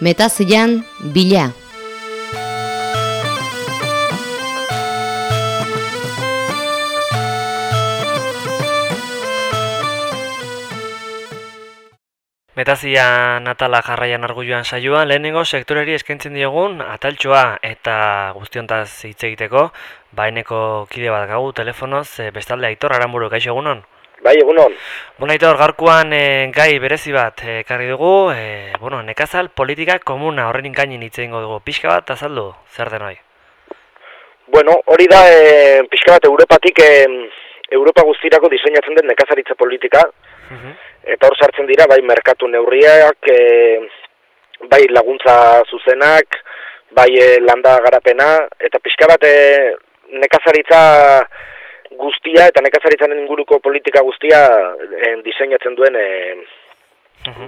Metazian, bila. Metazia Natala jarraian argulloan saioan, lehenengo sektorari eskaintzen diogun ataltxoa eta guztiontaz hitz egiteko, baineko kide bat gagu telefonoz, e, bestalde Aitor Aramburu, gaixo egunon? Bai, egunon. Bueno, Aitor, garkuan e, gai berezi bat e, ekarri dugu, e, bueno, nekazal politika komuna horren inkainin hitz egingo dugu, pixka bat azaldu, zer den hoi? Bueno, hori da e, pixka bat Europatik e, Europa guztirako diseinatzen den nekazaritza politika, eta hor sartzen dira bai merkatu neurriak, e, bai laguntza zuzenak, bai e, landa garapena, eta pixka bat e, nekazaritza guztia eta nekazaritzaren inguruko politika guztia e, diseinatzen duen e,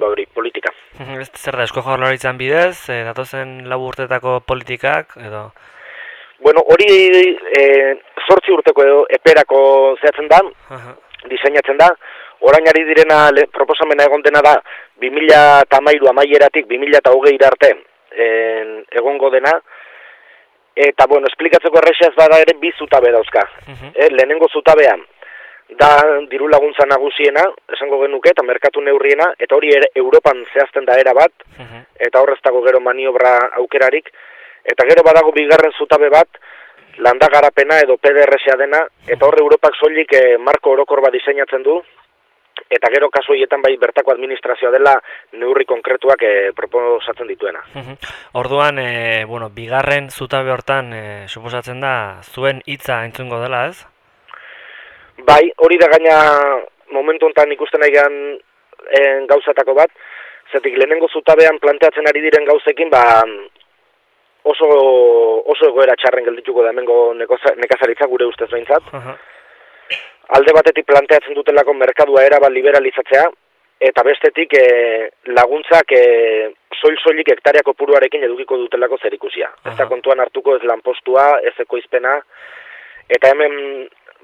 hori, politika. Ez zer da, esko jaurlaritzan bidez, e, datozen lau urtetako politikak, edo? Bueno, hori e, zortzi urteko edo, eperako zehatzen da, diseinatzen da, orain ari direna le, proposamena egon dena da 2008 amaieratik 2008 arte en, egongo dena eta bueno, esplikatzeko errexez bada ere bi zutabe dauzka. Uh lehenengo zutabean da diru laguntza nagusiena esango genuke eta merkatu neurriena eta hori ere Europan zehazten da era bat eta horrez dago gero maniobra aukerarik. Eta gero badago bigarren zutabe bat landa garapena edo PDRSa dena eta hor Europak soilik eh, marko orokor bat diseinatzen du eta gero kasu horietan bai bertako administrazioa dela neurri konkretuak e, proposatzen dituena. Orduan, e, bueno, bigarren zutabe hortan e, suposatzen da zuen hitza entzungo dela, ez? Bai, hori da gaina momentu honetan ikusten nahi gauzatako bat, zetik lehenengo zutabean planteatzen ari diren gauzekin, ba, oso, oso egoera txarren geldituko da hemengo nekazaritza gure ustez behintzat. Uh alde batetik planteatzen dutelako merkadua erabat liberalizatzea, eta bestetik e, laguntzak e, soil-soilik hektariako puruarekin edukiko dutelako zer ikusia. Ez da kontuan hartuko ez lanpostua, ez ekoizpena, eta hemen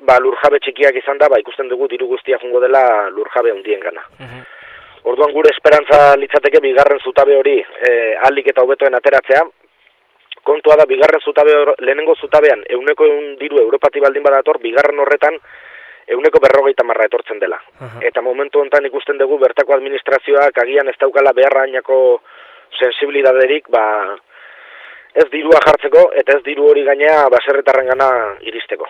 ba, lurjabe txikiak izan da, ba, ikusten dugu diru guztia jungo dela lurjabe hundien gana. Orduan gure esperantza litzateke bigarren zutabe hori e, alik eta hobetoen ateratzea, kontua da bigarren zutabe lehenengo zutabean euneko eun diru Europati baldin badator, bigarren horretan euneko berrogeita marra etortzen dela. Eta momentu hontan ikusten dugu bertako administrazioak agian ez daukala beharra ainako sensibilidaderik, ba, ez dirua jartzeko eta ez diru hori gainea baserretarren gana iristeko.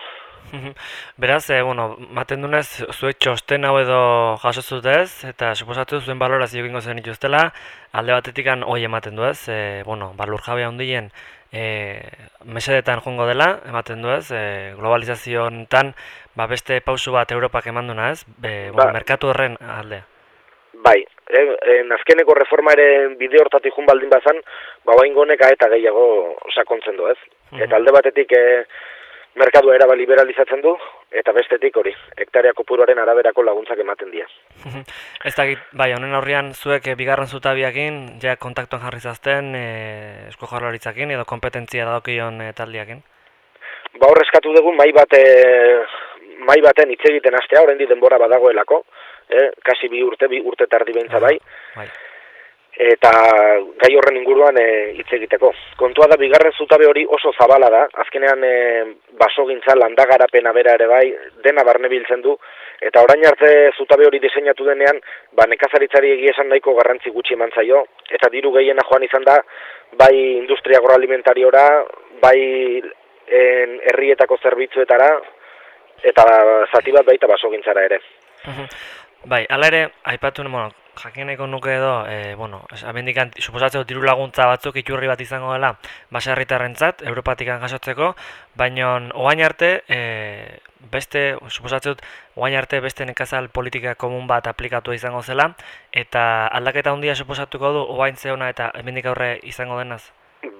Beraz, e, bueno, maten dunez, zuek txosten hau edo jasozutez, eta suposatu zuen balorazio egingo zen ituztela, alde batetik hoi ematen duez, e, bueno, balur jabea hundien, e, mesedetan jongo dela, ematen duez, e, globalizazio ba, beste pausu bat Europak eman duna ez, Be, ba, merkatu horren aldea. Bai, eh, en azkeneko reforma ere bide hortatik jun baldin bazan, ba, bain goneka eta gehiago sakontzen du ez. Eta alde batetik e, merkadua era liberalizatzen du eta bestetik hori, hektaria kopuruaren araberako laguntzak ematen dira. Ez da, bai, honen aurrian zuek e, bigarren zutabiakin, ja kontaktuan jarri zazten, e, esko jarraritzakin edo kompetentzia dadokion e, taldiakin? Ba horrezkatu dugu, mai, bat, e, mai baten hitz egiten astea, horrendi denbora badagoelako, e, kasi bi urte, bi urte tardi behintza bai, bai eta gai horren inguruan e, hitz egiteko. Kontua da bigarren zutabe hori oso zabala da, azkenean e, basogintza landagarapena bera ere bai, dena barne biltzen du, eta orain arte zutabe hori diseinatu denean, ba nekazaritzari egia esan nahiko garrantzi gutxi eman zaio, eta diru gehiena joan izan da, bai industria agroalimentariora, bai en, herrietako zerbitzuetara, eta zati bat baita basogintzara ere. Bai, ala ere, aipatu, bueno, jakineko nuke edo, e, bueno, abendikan, suposatzeko diru laguntza batzuk iturri bat izango dela baserritarrentzat Europatik jasotzeko, baina oain arte, e, beste, suposatzeko, oain arte beste nekazal politika komun bat aplikatu izango zela, eta aldaketa handia suposatuko du, oain zeona eta abendik aurre izango denaz?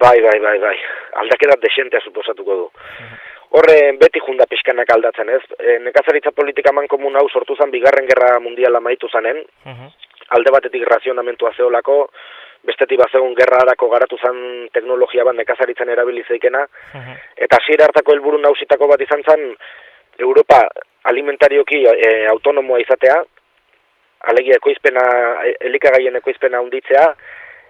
Bai, bai, bai, bai, aldaketa desentea suposatuko du. Horre beti junda pixkanak aldatzen ez, e, nekazaritza politika man komun hau sortu zen bigarren gerra mundiala maitu zanen, alde batetik razionamentua zeolako, bestetik bat zegoen gerra harako garatu zen teknologia bat nekazaritzen erabilizeikena, eta hasiera hartako helburu nausitako bat izan zen, Europa alimentarioki e, autonomoa izatea, alegia ekoizpena, elikagaien ekoizpena unditzea,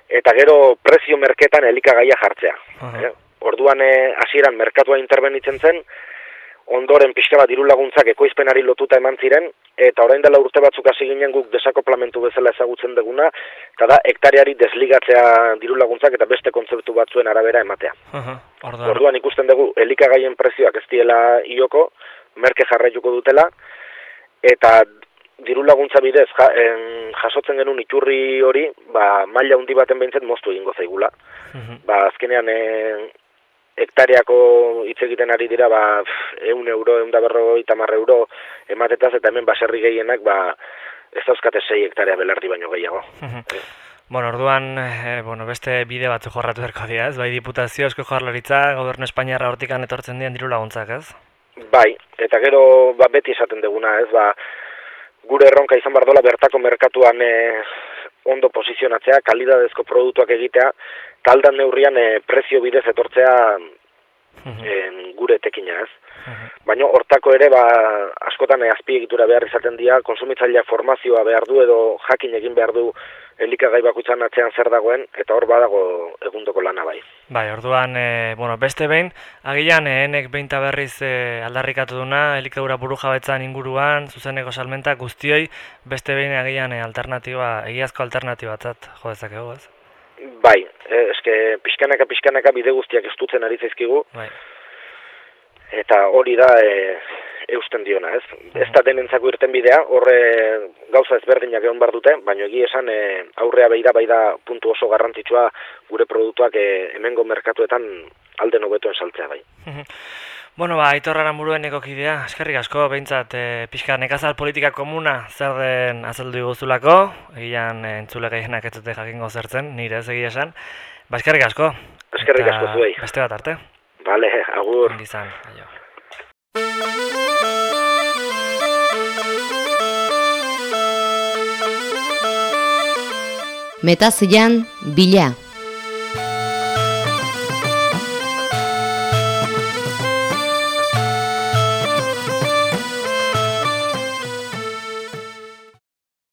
eta gero prezio merketan elikagaia jartzea. Aha. Eh? Orduan eh, hasieran merkatua interbenitzen zen, ondoren pixka bat diru laguntzak ekoizpenari lotuta eman ziren, eta orain dela urte batzuk hasi ginen guk desakoplamentu bezala ezagutzen duguna, eta da hektariari desligatzea diru laguntzak eta beste kontzeptu batzuen arabera ematea. Aha. Orduan, Orduan ikusten dugu elikagaien prezioak ez diela ioko, merke jarraituko dutela, eta diru laguntza bidez ja, en, jasotzen genuen iturri hori, ba, maila handi baten behintzet moztu egingo zaigula. Mhm. Ba, azkenean e, hektareako hitz egiten ari dira, ba, eun euro, eun da berrogeita hamar euro ematetaz, eta hemen baserri gehienak, ba, ez dauzkate sei hektarea belardi baino gehiago. Bueno, orduan, eh, bueno, beste bide batzu jorratu beharko dira, ez? Bai diputazio, esko jaurlaritza, gobernu Espainiarra hortikan etortzen dien diru laguntzak, ez? Bai, eta gero ba, beti esaten duguna, ez, ba, gure erronka izan behar dola bertako merkatuan e, ondo posizionatzea, kalidadezko produktuak egitea, taldan neurrian e, prezio bidez etortzea. En, gure tekina, ez. Baina hortako ere, ba, askotan azpiegitura behar izaten dira, konsumitzailea formazioa behar du edo jakin egin behar du elikagai bakutzan atzean zer dagoen, eta hor badago egundoko lana bai. Bai, orduan, e, bueno, beste behin, agian ehenek behin ta berriz e, aldarrikatu duna, elikadura buru jabetzan inguruan, zuzeneko salmenta guztioi, beste behin agian e, alternatiba, egiazko alternatibatzat jo dezakegu, ez? Bai, e, eske pixkanaka pixkanaka bide guztiak estutzen ari zaizkigu, Bai. eta hori da e, eusten diona, ez? Ez da denentzako irten bidea, horre gauza ezberdinak egon bar dute, baina egi esan e, aurrea beira bai da puntu oso garrantzitsua gure produktuak e, hemengo merkatuetan alde nobetuen saltzea bai. Bueno, ba, Aitor Aranburueneko kidea, eskerrik asko, behintzat, e, pixka nekazal politika komuna zer den azaldu diguzulako, egian e, entzule gehienak ez dute jakingo zertzen, nire ez egia esan. Ba, eskerrik asko. Eskerrik asko zuei. Beste bat arte. Vale, agur. Ondo izan, aio. Metazian bila.